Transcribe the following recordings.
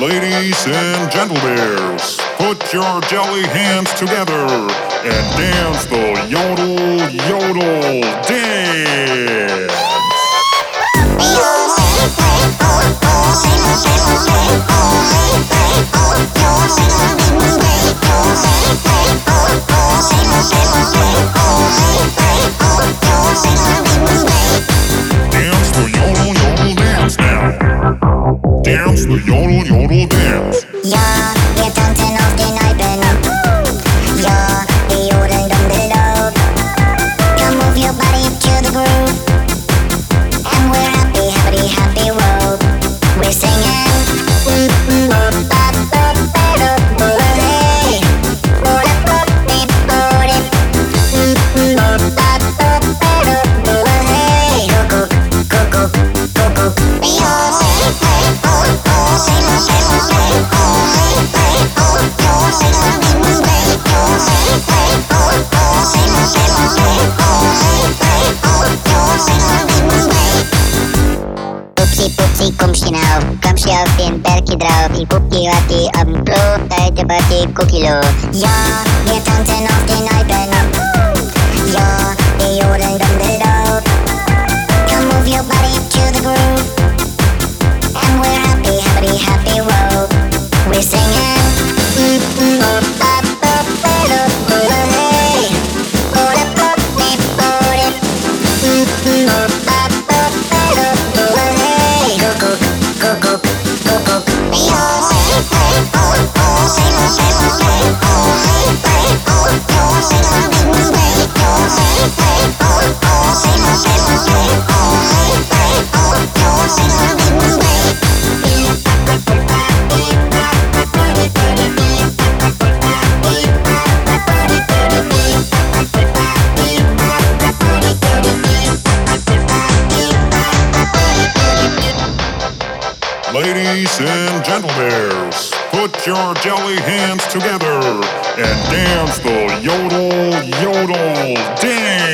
Ladies and gentlemen, put your jelly hands together and dance the yodel yodel dance. Yodel yodel dance. Den Berg hier drauf. Die Puppi hat die am Klo, Seite Party Kukilo. Ja, wir tanzen auf den Alpen. Ja, wir jodeln dumm Love. Come move your body to the groove. And we're happy, happy, happy Ladies and gentlemen, put your jelly hands together and dance the yodel, yodel dance.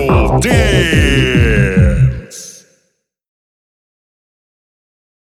Oh, day.